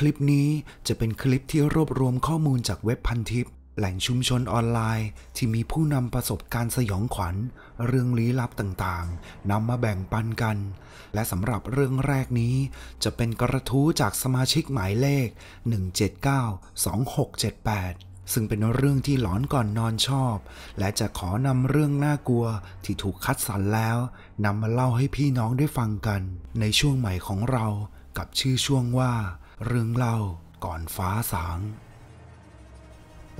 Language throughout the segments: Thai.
คลิปนี้จะเป็นคลิปที่รวบรวมข้อมูลจากเว็บพันทิป แหล่งชุมชนออนไลน์ ที่มีผู้นำประสบการณ์สยองขวัญ เรื่องลี้ลับต่างๆนำมาแบ่งปันกัน และสำหรับเรื่องแรกนี้ จะเป็นกระทู้จากสมาชิกหมายเลข 1792678ซึ่งเป็นเรื่องที่หลอนก่อนนอนชอบ และจะขอนำเรื่องน่ากลัวที่ถูกคัดสรรแล้วนำมาเล่าให้พี่น้องได้ฟังกัน ในช่วงใหม่ของเรากับชื่อช่วงว่า เรื่องเล่าก่อนฟ้าสาง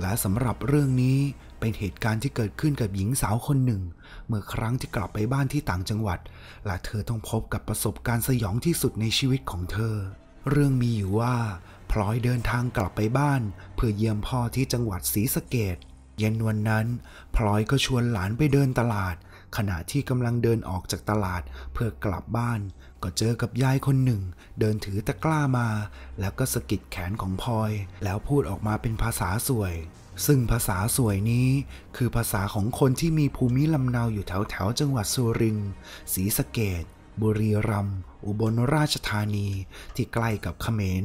และสำหรับเรื่องนี้เป็นเหตุการณ์ที่เกิดขึ้นกับหญิงสาวคนหนึ่ง เมื่อครั้งที่กลับไปบ้านที่ต่างจังหวัด และเธอต้องพบกับประสบการณ์สยองที่สุดในชีวิตของเธอ เรื่องมีอยู่ว่าพลอยเดินทางกลับไปบ้าน เพื่อเยี่ยมพ่อที่จังหวัดศรีสะเกดเย็นวันนั้น พลอยก็ชวนหลานไปเดินตลาด ขณะที่กำลังเดินออกจากตลาดเพื่อกลับบ้าน ก็เจอกับยายคนหนึ่ง เดินถือตะกร้ามา แล้วก็สะกิดแขนของพลอย แล้วพูดออกมาเป็นภาษาสวย ซึ่งภาษาสวยนี้ คือภาษาของคนที่มีภูมิลำเนาอยู่แถวแถวๆจังหวัดสุรินทร์ศรีสะเกดบุรีรัมย์อุบลราชธานี ที่ใกล้กับเขมร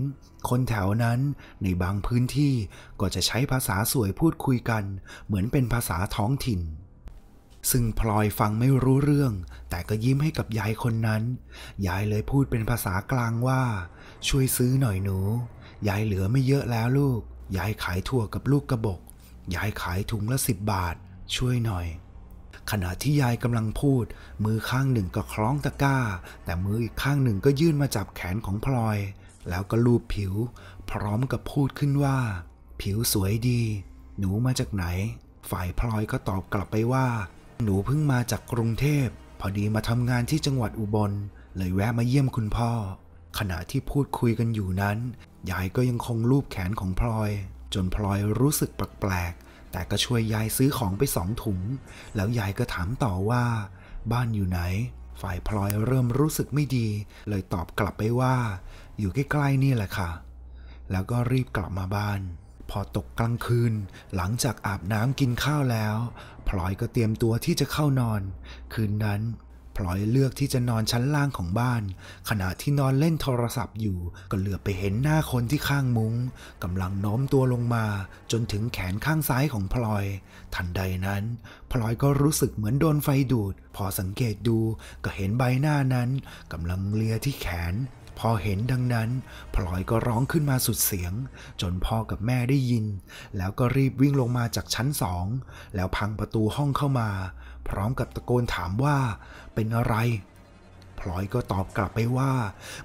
คนแถวนั้นในบางพื้นที่ก็จะใช้ภาษาสวยพูดคุยกัน เหมือนเป็นภาษาท้องถิ่น ซึ่งพลอยฟังไม่รู้เรื่อง แต่ก็ยิ้มให้กับยายคนนั้น ยายเลยพูดเป็นภาษากลางว่า ช่วยซื้อหน่อยหนู ยายเหลือไม่เยอะแล้วลูก ยายขายถั่วกับลูกกระบอก ยายขายถุงละสิบบาท ช่วยหน่อย ขณะที่ยายกำลังพูด มือข้างหนึ่งก็คล้องตะกร้า แต่มืออีกข้างหนึ่งก็ยื่นมาจับแขนของพลอย แล้วก็ลูบผิว พร้อมกับพูดขึ้นว่า ผิวสวยดี หนูมาจากไหนฝ่ายพลอยก็ตอบกลับไปว่า หนูเพิ่งมาจากกรุงเทพ พอดีมาทำงานที่จังหวัดอุบล เลยแวะมาเยี่ยมคุณพ่อ ขณะที่พูดคุยกันอยู่นั้น ยายก็ยังคงลูบแขนของพลอย จนพลอยรู้สึกแปลกๆ แต่ก็ช่วยยายซื้อของไปสองถุง แล้วยายก็ถามต่อว่า บ้านอยู่ไหน ฝ่ายพลอยเริ่มรู้สึกไม่ดี เลยตอบกลับไปว่า อยู่ใกล้ๆนี่แหละค่ะ แล้วก็รีบกลับมาบ้าน พอตกกลางคืน หลังจากอาบน้ำกินข้าวแล้ว พลอยก็เตรียมตัวที่จะเข้านอน คืนนั้นพลอยเลือกที่จะนอนชั้นล่างของบ้าน ขณะที่นอนเล่นโทรศัพท์อยู่ ก็เหลือไปเห็นหน้าคนที่ข้างมุง้งกำลังโน้มตัวลงมา จนถึงแขนข้างซ้ายของพลอย ทันใดนั้น พลอยก็รู้สึกเหมือนโดนไฟดูด พอสังเกตดูก็เห็นใบหน้านั้นกำลังเลียที่แขน พอเห็นดังนั้น พลอยก็ร้องขึ้นมาสุดเสียง จนพ่อกับแม่ได้ยิน แล้วก็รีบวิ่งลงมาจากชั้นสอง แล้วพังประตูห้องเข้ามา พร้อมกับตะโกนถามว่าเป็นอะไร พลอยก็ตอบกลับไปว่า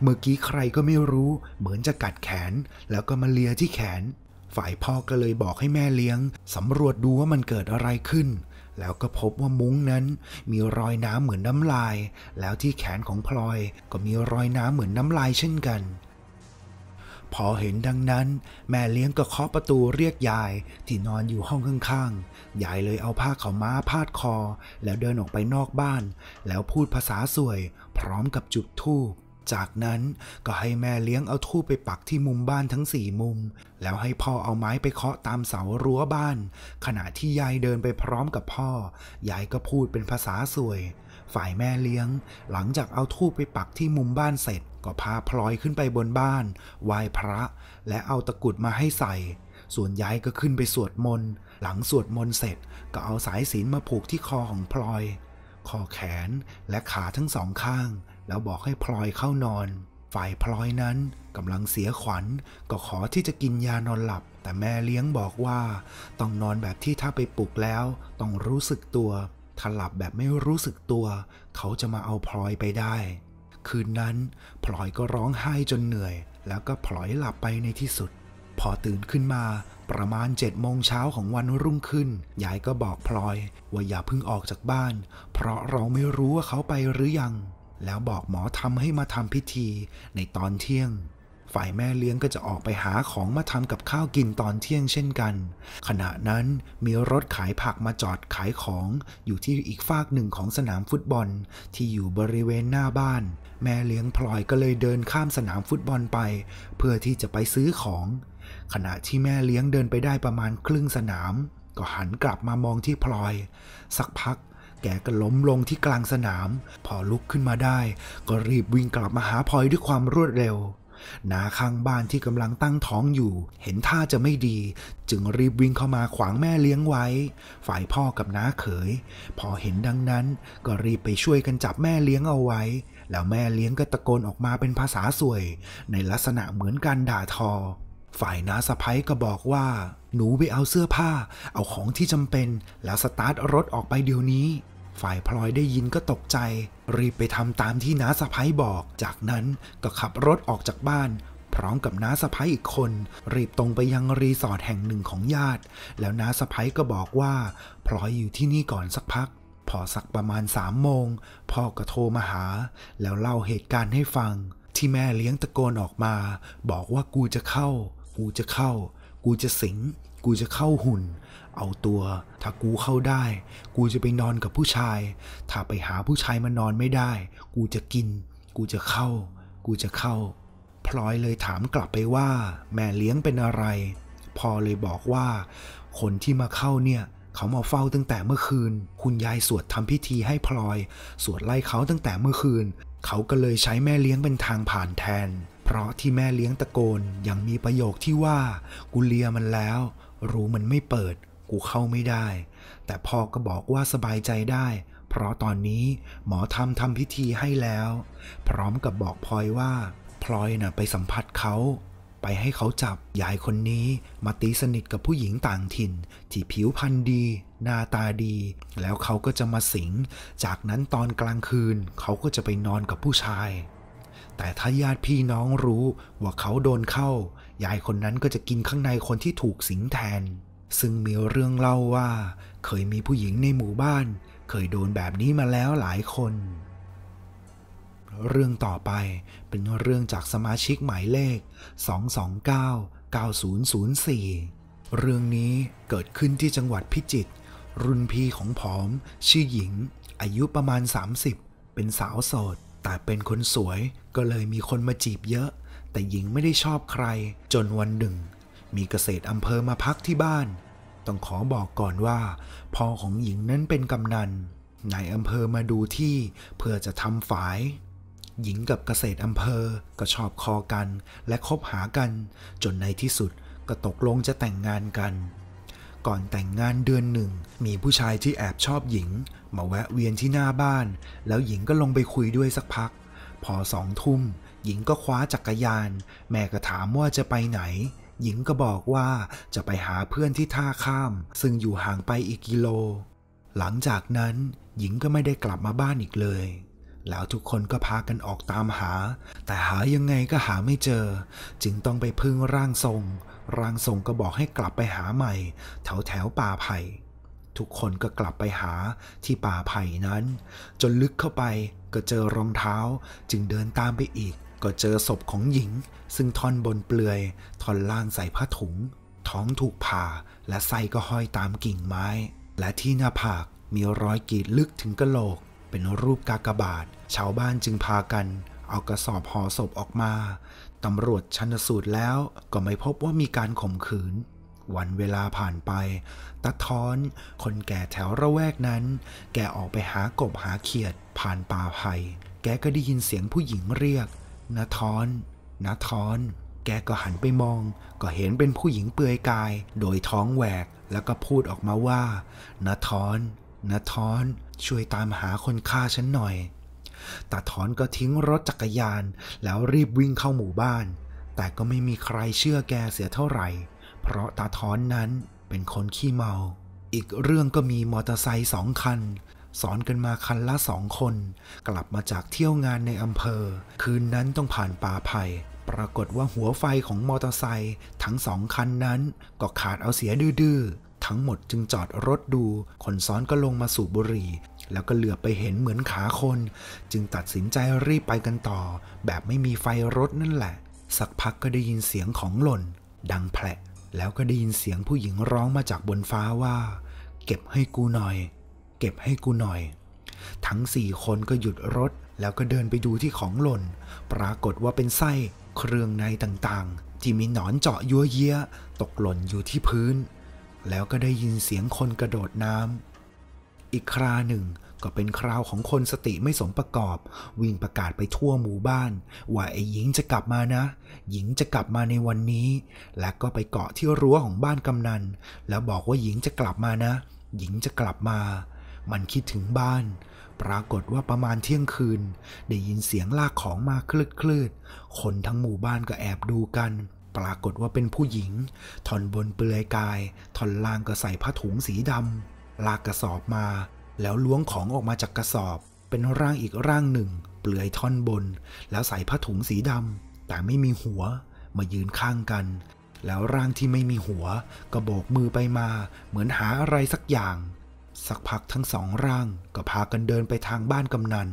เมื่อกี้ใครก็ไม่รู้ เหมือนจะกัดแขน แล้วก็มาเลียที่แขน ฝ่ายพ่อก็เลยบอกให้แม่เลี้ยงสำรวจดูว่ามันเกิดอะไรขึ้น แล้วก็พบว่ามุ้งนั้นมีรอยน้ำเหมือนน้ำลาย แล้วที่แขนของพลอยก็มีรอยน้ำเหมือนน้ำลายเช่นกัน พอเห็นดังนั้น แม่เลี้ยงก็เคาะประตูเรียกยายที่นอนอยู่ห้องข้างๆ ยายเลยเอาผ้าขาวม้าพาดคอ แล้วเดินออกไปนอกบ้าน แล้วพูดภาษาสวย พร้อมกับจุดธูป จากนั้นก็ให้แม่เลี้ยงเอาธูปไปปักที่มุมบ้านทั้งสี่มุม แล้วให้พ่อเอาไม้ไปเคาะตามเสารั้วบ้าน ขณะที่ยายเดินไปพร้อมกับพ่อ ยายก็พูดเป็นภาษาสวย ฝ่ายแม่เลี้ยง หลังจากเอาธูปไปปักที่มุมบ้านเสร็จ ก็พาพลอยขึ้นไปบนบ้านไหว้พระ และเอาตะกรุดมาให้ใส่ ส่วนยายก็ขึ้นไปสวดมนต์หลังสวดมนต์เสร็จ ก็เอาสายศีลมาผูกที่คอของพลอยคอแขนและขาทั้งสองข้าง แล้วบอกให้พลอยเข้านอน ฝ่ายพลอยนั้นกำลังเสียขวัญก็ขอที่จะกินยานอนหลับ แต่แม่เลี้ยงบอกว่า ต้องนอนแบบที่ถ้าไปปลุกแล้ว ต้องรู้สึกตัวถ้าหลับแบบไม่รู้สึกตัว เขาจะมาเอาพลอยไปได้ คืนนั้นพลอยก็ร้องไห้จนเหนื่อย แล้วก็พลอยหลับไปในที่สุด พอตื่นขึ้นมาประมาณเจ็ดโมงเช้าของวันรุ่งขึ้น ยายก็บอกพลอย ว่าอย่าเพิ่งออกจากบ้าน เพราะเราไม่รู้ว่าเขาไปหรือยัง แล้วบอกหมอทำให้มาทำพิธีในตอนเที่ยง ฝ่ายแม่เลี้ยงก็จะออกไปหาของมาทำกับข้าวกินตอนเที่ยงเช่นกัน ขณะนั้นมีรถขายผักมาจอดขายของอยู่ที่อีกฟากหนึ่งของสนามฟุตบอลที่อยู่บริเวณหน้าบ้าน แม่เลี้ยงพลอยก็เลยเดินข้ามสนามฟุตบอลไป เพื่อที่จะไปซื้อของ ขณะที่แม่เลี้ยงเดินไปได้ประมาณครึ่งสนาม ก็หันกลับมามองที่พลอย สักพัก แกก็ล้มลงที่กลางสนาม พอลุกขึ้นมาได้ ก็รีบวิ่งกลับมาหาพลอยด้วยความรวดเร็วนาข้างบ้านที่กำลังตั้งท้องอยู่ เห็นท่าจะไม่ดี จึงรีบวิ่งเข้ามาขวางแม่เลี้ยงไว้ ฝ่ายพ่อกับน้าเขย พอเห็นดังนั้น ก็รีบไปช่วยกันจับแม่เลี้ยงเอาไว้ แล้วแม่เลี้ยงก็ตะโกนออกมาเป็นภาษาสวย ในลักษณะเหมือนการด่าทอ ฝ่ายน้าสะพ้ยก็บอกว่า หนูไปเอาเสื้อผ้า เอาของที่จำเป็น แล้วสตาร์ทรถออกไปเดี๋ยวนี้ ฝ่ายพลอยได้ยินก็ตกใจ รีบไปทำตามที่น้าสะพ้ยบอก จากนั้นก็ขับรถออกจากบ้าน พร้อมกับน้าสะพ้ยอีกคน รีบตรงไปยังรีสอร์ทแห่งหนึ่งของญาติ แล้วน้าสะพ้ยก็บอกว่า พลอยอยู่ที่นี่ก่อนสักพักพอสักประมาณสามโมง พ่อก็โทรมาหา แล้วเล่าเหตุการณ์ให้ฟัง ที่แม่เลี้ยงตะโกนออกมา บอกว่ากูจะเข้า กูจะเข้า กูจะสิง กูจะเข้าหุ่น เอาตัว ถ้ากูเข้าได้ กูจะไปนอนกับผู้ชาย ถ้าไปหาผู้ชายมานอนไม่ได้ กูจะกิน กูจะเข้า กูจะเข้า พลอยเลยถามกลับไปว่า แม่เลี้ยงเป็นอะไร พอเลยบอกว่า คนที่มาเข้าเนี่ยเขามาเฝ้าตั้งแต่เมื่อคืน คุณยายสวดทำพิธีให้พลอย สวดไล่เขาตั้งแต่เมื่อคืน เขาก็เลยใช้แม่เลี้ยงเป็นทางผ่านแทน เพราะที่แม่เลี้ยงตะโกนยังมีประโยคที่ว่า กูเลียมันแล้ว รู้มันไม่เปิด กูเข้าไม่ได้ แต่พ่อก็บอกว่าสบายใจได้ เพราะตอนนี้หมอทำทำพิธีให้แล้ว พร้อมกับบอกพลอยว่าพลอยน่ะไปสัมผัสเขาไปให้เขาจับยายคนนี้มาตีสนิทกับผู้หญิงต่างถิ่น ที่ผิวพรรณดี หน้าตาดี แล้วเขาก็จะมาสิง จากนั้นตอนกลางคืน เขาก็จะไปนอนกับผู้ชาย แต่ถ้าญาติพี่น้องรู้ว่าเขาโดนเข้า ยายคนนั้นก็จะกินข้างในคนที่ถูกสิงแทน ซึ่งมีเรื่องเล่าว่า เคยมีผู้หญิงในหมู่บ้าน เคยโดนแบบนี้มาแล้วหลายคน เรื่องต่อไปเป็นเรื่องจากสมาชิกหมายเลข 229-9004 เรื่องนี้เกิดขึ้นที่จังหวัดพิจิตร รุ่นพี่ของผอม ชื่อหญิง อายุประมาณ 30 เป็นสาวโสด แต่เป็นคนสวยก็เลยมีคนมาจีบเยอะ แต่หญิงไม่ได้ชอบใคร จนวันหนึ่ง มีเกษตรอำเภอมาพักที่บ้าน ต้องขอบอกก่อนว่าพ่อของหญิงนั้นเป็นกำนันนายอำเภอมาดูที่เพื่อจะทำฝาย หญิงกับเกษตรอำเภอก็ชอบคอกันและคบหากัน จนในที่สุดก็ตกลงจะแต่งงานกัน ก่อนแต่งงานเดือนหนึ่ง มีผู้ชายที่แอบชอบหญิง มาแวะเวียนที่หน้าบ้าน แล้วหญิงก็ลงไปคุยด้วยสักพัก พอสองทุ่ม หญิงก็คว้าจักรยาน แม่ก็ถามว่าจะไปไหน หญิงก็บอกว่าจะไปหาเพื่อนที่ท่าข้าม ซึ่งอยู่ห่างไปอีกกิโล หลังจากนั้น หญิงก็ไม่ได้กลับมาบ้านอีกเลยแล้วทุกคนก็พากันออกตามหา แต่หายังไงก็หาไม่เจอ จึงต้องไปพึ่งร่างทรง ร่างทรงก็บอกให้กลับไปหาใหม่ แถวแถวป่าไผ่ทุกคนก็กลับไปหาที่ป่าไผ่นั้น จนลึกเข้าไปก็เจอรองเท้า จึงเดินตามไปอีก ก็เจอศพของหญิง ซึ่งท่อนบนเปลือยท่อนล่างใส่ผ้าถุง ท้องถูกผ่าและไส้ก็ห้อยตามกิ่งไม้ และที่หน้าผากมีรอยกรีดลึกถึงกะโหลก เป็นรูปกากบาท ชาวบ้านจึงพากัน เอากระสอบห่อศพออกมา ตำรวจชันสูตรแล้วก็ไม่พบว่ามีการข่มขืน วันเวลาผ่านไปตาท้อน คนแก่แถวระแวกนั้น แกออกไปหากบหาเขียด ผ่านป่าไผ่แกก็ได้ยินเสียงผู้หญิงเรียกนาทอนนาทอน แกก็หันไปมอง ก็เห็นเป็นผู้หญิงเปลือยกาย โดยท้องแหวก แล้วก็พูดออกมาว่านาทอนนาทอน ช่วยตามหาคนฆ่าฉันหน่อย ตาถอนก็ทิ้งรถจักรยาน แล้วรีบวิ่งเข้าหมู่บ้าน แต่ก็ไม่มีใครเชื่อแกเสียเท่าไหร่ เพราะตาถอนนั้นเป็นคนขี้เมา อีกเรื่องก็มีมอเตอร์ไซค์สองคันสอนกันมาคันละสองคน กลับมาจากเที่ยวงานในอำเภอ คืนนั้นต้องผ่านป่าไผ่ปรากฏว่าหัวไฟของมอเตอร์ไซค์ทั้งสองคันนั้นก็ขาดเอาเสียดื้อทั้งหมดจึงจอดรถดู คนซ้อนก็ลงมาสูบบุหรี่ แล้วก็เหลือไปเห็นเหมือนขาคน จึงตัดสินใจรีบไปกันต่อ แบบไม่มีไฟรถนั่นแหละ สักพักก็ได้ยินเสียงของหล่น ดังแผลแล้วก็ได้ยินเสียงผู้หญิงร้องมาจากบนฟ้าว่า เก็บให้กูหน่อย เก็บให้กูหน่อย ทั้งสี่คนก็หยุดรถ แล้วก็เดินไปดูที่ของหล่น ปรากฏว่าเป็นไส้เครื่องในต่างๆ ที่มีหนอนเจาะยัวเยียตกหล่นอยู่ที่พื้น แล้วก็ได้ยินเสียงคนกระโดดน้ำ อีกคราหนึ่งก็เป็นคราวของคนสติไม่สมประกอบ วิ่งประกาศไปทั่วหมู่บ้าน ว่าไอ้หญิงจะกลับมานะ หญิงจะกลับมาในวันนี้ และก็ไปเกาะที่รั้วของบ้านกำนัน แล้วบอกว่าหญิงจะกลับมานะ หญิงจะกลับมา มันคิดถึงบ้าน ปรากฏว่าประมาณเที่ยงคืน ได้ยินเสียงลากของมาคลืดคลืดคนทั้งหมู่บ้านก็แอบดูกัน ปรากฏว่าเป็นผู้หญิง ท่อนบนเปลือยกาย ท่อนล่างก็ใส่ผ้าถุงสีดำ ลากกระสอบมา แล้วล้วงของออกมาจากกระสอบ เป็นร่างอีกร่างหนึ่ง เปลือยท่อนบน แล้วใส่ผ้าถุงสีดำแต่ไม่มีหัว มายืนข้างกัน แล้วร่างที่ไม่มีหัว ก็โบกมือไปมา เหมือนหาอะไรสักอย่าง สักพักทั้งสองร่างก็พากันเดินไปทางบ้านกำนัน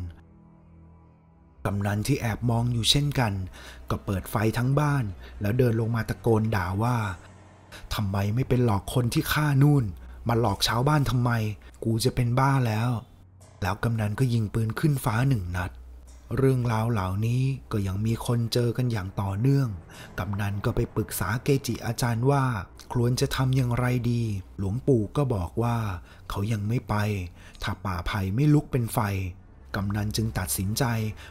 กำนันที่แอบมองอยู่เช่นกัน ก็เปิดไฟทั้งบ้าน แล้วเดินลงมาตะโกนด่าว่าทำไมไม่เป็นหลอกคนที่ฆ่านู่น มาหลอกชาวบ้านทำไม กูจะเป็นบ้าแล้ว แล้วกำนันก็ยิงปืนขึ้นฟ้าหนึ่งนัด เรื่องราวเหล่านี้ก็ยังมีคนเจอกันอย่างต่อเนื่อง กำนันก็ไปปรึกษาเกจิอาจารย์ว่า ควรจะทำอย่างไรดี หลวงปู่ก็บอกว่า เขายังไม่ไป ถ้าป่าไผ่ไม่ลุกเป็นไฟ กำนันจึงตัดสินใจ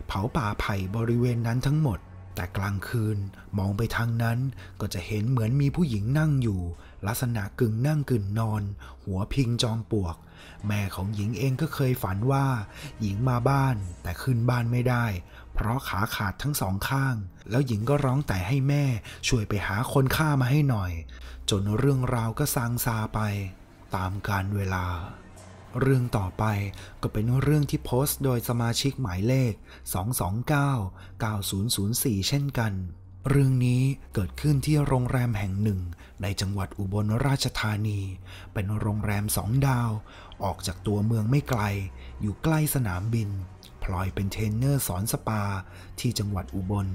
เผาป่าไผ่บริเวณนั้นทั้งหมด แต่กลางคืนมองไปทางนั้นก็จะเห็นเหมือนมีผู้หญิงนั่งอยู่ ลักษณะกึ่งนั่งกึ่งนอน หัวพิงจอมปลวก แม่ของหญิงเองก็เคยฝันว่า หญิงมาบ้านแต่ขึ้นบ้านไม่ได้ เพราะขาขาดทั้งสองข้าง แล้วหญิงก็ร้องแต่ให้แม่ช่วยไปหาคนฆ่ามาให้หน่อย จนเรื่องราวก็ซางซาไป ตามกาลเวลา เรื่องต่อไปก็เป็นเรื่องที่โพสต์โดยสมาชิกหมายเลข 229-9004 เช่นกัน เรื่องนี้เกิดขึ้นที่โรงแรมแห่งหนึ่ง ในจังหวัดอุบลราชธานี เป็นโรงแรมสองดาว ออกจากตัวเมืองไม่ไกล อยู่ใกล้สนามบิน พลอยเป็นเทรนเนอร์สอนสปาที่จังหวัดอุบล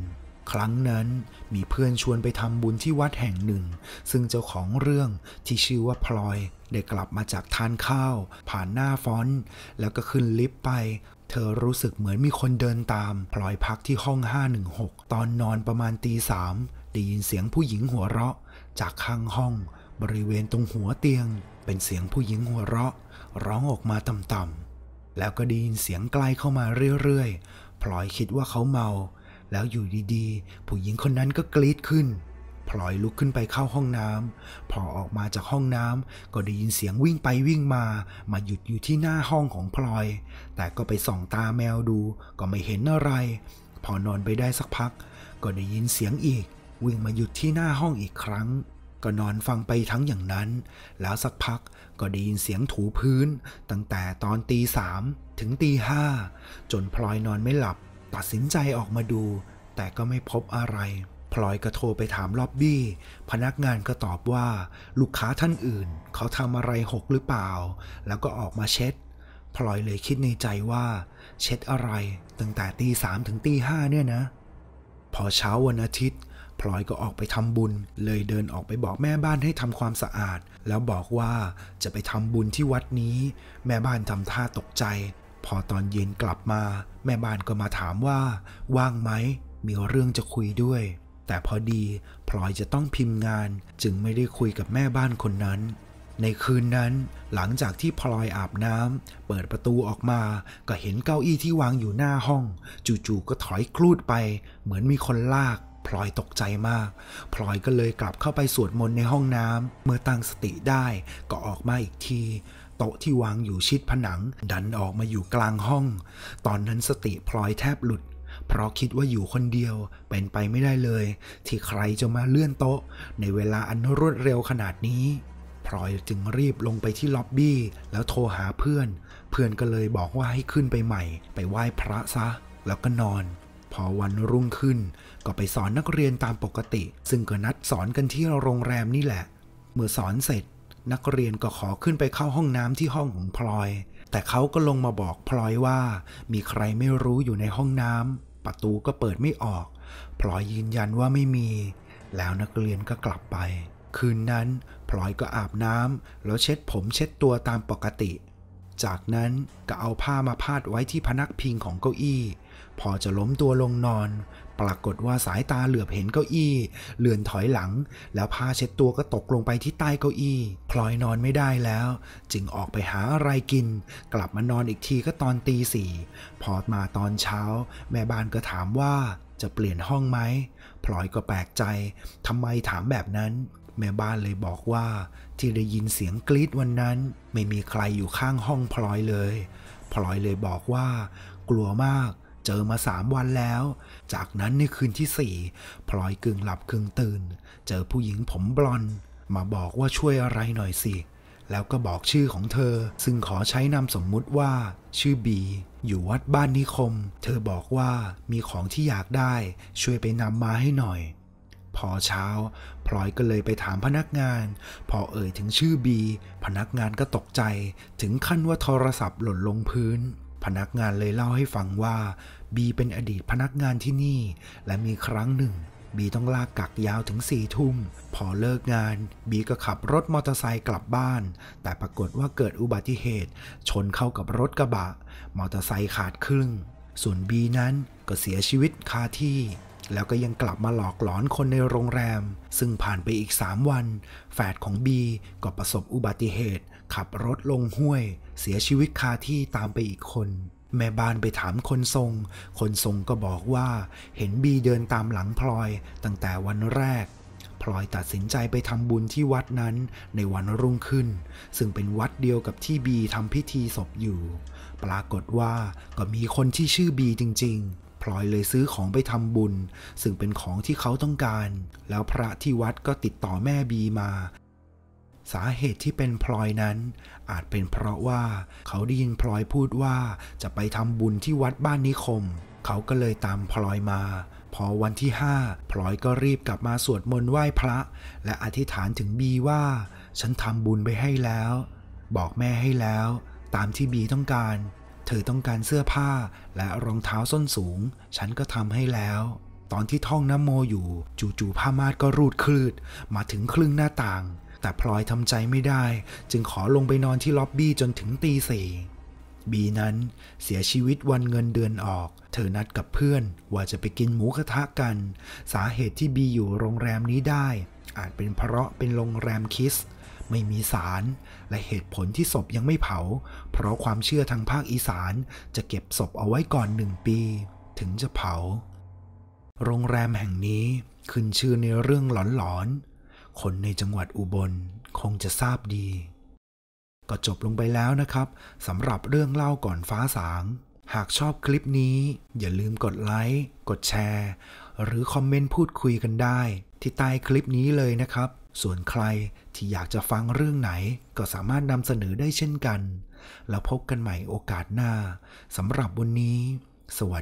ครั้งนั้นมีเพื่อนชวนไปทำบุญที่วัดแห่งหนึ่ง ซึ่งเจ้าของเรื่องที่ชื่อว่าพลอย ได้กลับมาจากทานข้าว ผ่านหน้า front แล้วก็ขึ้นลิฟต์ไป เธอรู้สึกเหมือนมีคนเดินตาม พลอยพักที่ห้อง 516 ตอนนอนประมาณตีสามได้ยินเสียงผู้หญิงหัวเราะ จากข้างห้อง บริเวณตรงหัวเตียง เป็นเสียงผู้หญิงหัวเราะ ร้องออกมาต่ำๆแล้วก็ได้ยินเสียงใกล้เข้ามาเรื่อยๆพลอยคิดว่าเขาเมา แล้วอยู่ดีๆ ผู้หญิงคนนั้นก็กรีดขึ้น พลอยลุกขึ้นไปเข้าห้องน้ำพอออกมาจากห้องน้ำก็ได้ยินเสียงวิ่งไปวิ่งมา มาหยุดอยู่ที่หน้าห้องของพลอย แต่ก็ไปส่องตาแมวดูก็ไม่เห็นอะไร พอนอนไปได้สักพัก ก็ได้ยินเสียงอีก วิ่งมาหยุดที่หน้าห้องอีกครั้งก็นอนฟังไปทั้งอย่างนั้น แล้วสักพักก็ได้ยินเสียงถูพื้น ตั้งแต่ตอนตีสามถึงตีห้าจนพลอยนอนไม่หลับ ตัดสินใจออกมาดู แต่ก็ไม่พบอะไร พลอยก็โทรไปถามล็อบบี้ พนักงานก็ตอบว่า ลูกค้าท่านอื่น เขาทำอะไรหกหรือเปล่า แล้วก็ออกมาเช็ด พลอยเลยคิดในใจว่า เช็ดอะไร ตั้งแต่ตีสามถึงตีห้าเนี่ยนะ พอเช้าวันอาทิตย์พลอยก็ออกไปทำบุญ เลยเดินออกไปบอกแม่บ้านให้ทำความสะอาด แล้วบอกว่าจะไปทำบุญที่วัดนี้ แม่บ้านทำท่าตกใจ พอตอนเย็นกลับมา แม่บ้านก็มาถามว่า ว่างไหม มีเรื่องจะคุยด้วย แต่พอดีพลอยจะต้องพิมพ์งาน จึงไม่ได้คุยกับแม่บ้านคนนั้น ในคืนนั้น หลังจากที่พลอยอาบน้ำเปิดประตูออกมา ก็เห็นเก้าอี้ที่วางอยู่หน้าห้อง จู่ๆก็ถอยคลูดไป เหมือนมีคนลากพลอยตกใจมาก พลอยก็เลยกลับเข้าไปสวดมนต์ในห้องน้ำ เมื่อตั้งสติได้ก็ออกมาอีกที โต๊ะที่วางอยู่ชิดผนัง ดันออกมาอยู่กลางห้อง ตอนนั้นสติพลอยแทบหลุด เพราะคิดว่าอยู่คนเดียวเป็นไปไม่ได้เลย ที่ใครจะมาเลื่อนโต๊ะ ในเวลาอันรวดเร็วขนาดนี้พลอยจึงรีบลงไปที่ล็อบบี้ แล้วโทรหาเพื่อน เพื่อนก็เลยบอกว่าให้ขึ้นไปใหม่ ไปไหว้พระซะ แล้วก็นอน พอวันรุ่งขึ้น ก็ไปสอนนักเรียนตามปกติ ซึ่งก็นัดสอนกันที่โรงแรมนี่แหละ เมื่อสอนเสร็จ นักเรียนก็ขอขึ้นไปเข้าห้องน้ำที่ห้องของพลอย แต่เขาก็ลงมาบอกพลอยว่า มีใครไม่รู้อยู่ในห้องน้ำประตูก็เปิดไม่ออก พลอยยืนยันว่าไม่มี แล้วนักเรียนก็กลับไป คืนนั้นพลอยก็อาบน้ำแล้วเช็ดผมเช็ดตัวตามปกติ จากนั้นก็เอาผ้ามาพาดไว้ที่พนักพิงของเก้าอี้ พอจะล้มตัวลงนอน ปรากฏว่าสายตาเหลือบเห็นเก้าอี้เลื่อนถอยหลัง แล้วผ้าเช็ดตัวก็ตกลงไปที่ใต้เก้าอี้ พลอยนอนไม่ได้แล้ว จึงออกไปหาอะไรกิน กลับมานอนอีกทีก็ตอนตีสี่พอมาตอนเช้า แม่บ้านก็ถามว่าจะเปลี่ยนห้องไหมพลอยก็แปลกใจทำไมถามแบบนั้นแม่บ้านเลยบอกว่า ที่ได้ยินเสียงกรีดวันนั้น ไม่มีใครอยู่ข้างห้องพลอยเลย พลอยเลยบอกว่า กลัวมาก เจอมาสามวันแล้ว จากนั้นในคืนที่สี่พลอยกึ่งหลับกึ่งตื่น เจอผู้หญิงผมบลอน มาบอกว่าช่วยอะไรหน่อยสิ แล้วก็บอกชื่อของเธอ ซึ่งขอใช้นามสมมุติว่า ชื่อบี อยู่วัดบ้านนิคม เธอบอกว่ามีของที่อยากได้ ช่วยไปนำมาให้หน่อยพอเช้า พลอยก็เลยไปถามพนักงาน พอเอ่ยถึงชื่อบี พนักงานก็ตกใจ ถึงขั้นว่าโทรศัพท์หล่นลงพื้น พนักงานเลยเล่าให้ฟังว่าบีเป็นอดีตพนักงานที่นี่ และมีครั้งหนึ่งบีต้องลากกักยาวถึงสี่ทุ่ม พอเลิกงาน บีก็ขับรถมอเตอร์ไซค์กลับบ้าน แต่ปรากฏว่าเกิดอุบัติเหตุ ชนเข้ากับรถกระบะ มอเตอร์ไซค์ขาดครึ่ง ส่วนบีนั้นก็เสียชีวิตคาที่ แล้วก็ยังกลับมาหลอกหลอนคนในโรงแรม ซึ่งผ่านไปอีก 3 วัน แฝดของบีก็ประสบอุบัติเหตุ ขับรถลงห้วย เสียชีวิตคาที่ตามไปอีกคน แม่บ้านไปถามคนทรง คนทรงก็บอกว่า เห็นบีเดินตามหลังพลอยตั้งแต่วันแรก พลอยตัดสินใจไปทำบุญที่วัดนั้นในวันรุ่งขึ้น ซึ่งเป็นวัดเดียวกับที่บีทำพิธีศพอยู่ ปรากฏว่าก็มีคนที่ชื่อบีจริงๆพลอยเลยซื้อของไปทำบุญ ซึ่งเป็นของที่เขาต้องการ แล้วพระที่วัดก็ติดต่อแม่บีมา สาเหตุที่เป็นพลอยนั้น อาจเป็นเพราะว่าเขาได้ยินพลอยพูดว่าจะไปทำบุญที่วัดบ้านนิคม เขาก็เลยตามพลอยมา พอวันที่ห้าพลอยก็รีบกลับมาสวดมนต์ไหว้พระ และอธิษฐานถึงบีว่า ฉันทำบุญไปให้แล้ว บอกแม่ให้แล้ว ตามที่บีต้องการ เธอต้องการเสื้อผ้าและรองเท้าส้นสูง ฉันก็ทำให้แล้วตอนที่ท่องน้ำโมอยู่ จู่ๆผ้ามานก็รูดคลืด มาถึงครึ่งหน้าต่าง แต่พลอยทำใจไม่ได้ จึงขอลงไปนอนที่ล็อบบี้จนถึงตีสี่บีนั้นเสียชีวิตวันเงินเดือนออก เธอนัดกับเพื่อนว่าจะไปกินหมูกระทะกัน สาเหตุที่บีอยู่โรงแรมนี้ได้ อาจเป็นเพราะเป็นโรงแรมคิส ไม่มีสารและเหตุผลที่ศพยังไม่เผา เพราะความเชื่อทางภาคอีสานจะเก็บศพเอาไว้ก่อนหนึ่งปี ถึงจะเผา โรงแรมแห่งนี้ขึ้นชื่อในเรื่องหลอนๆ คนในจังหวัดอุบลคงจะทราบดี ก็จบลงไปแล้วนะครับสำหรับเรื่องเล่าก่อนฟ้าสาง หากชอบคลิปนี้ อย่าลืมกดไลค์กดแชร์ หรือคอมเมนต์พูดคุยกันได้ ที่ใต้คลิปนี้เลยนะครับ ส่วนใครที่อยากจะฟังเรื่องไหน ก็สามารถนำเสนอได้เช่นกัน แล้วพบกันใหม่โอกาสหน้าสำหรับวันนี้ สวัส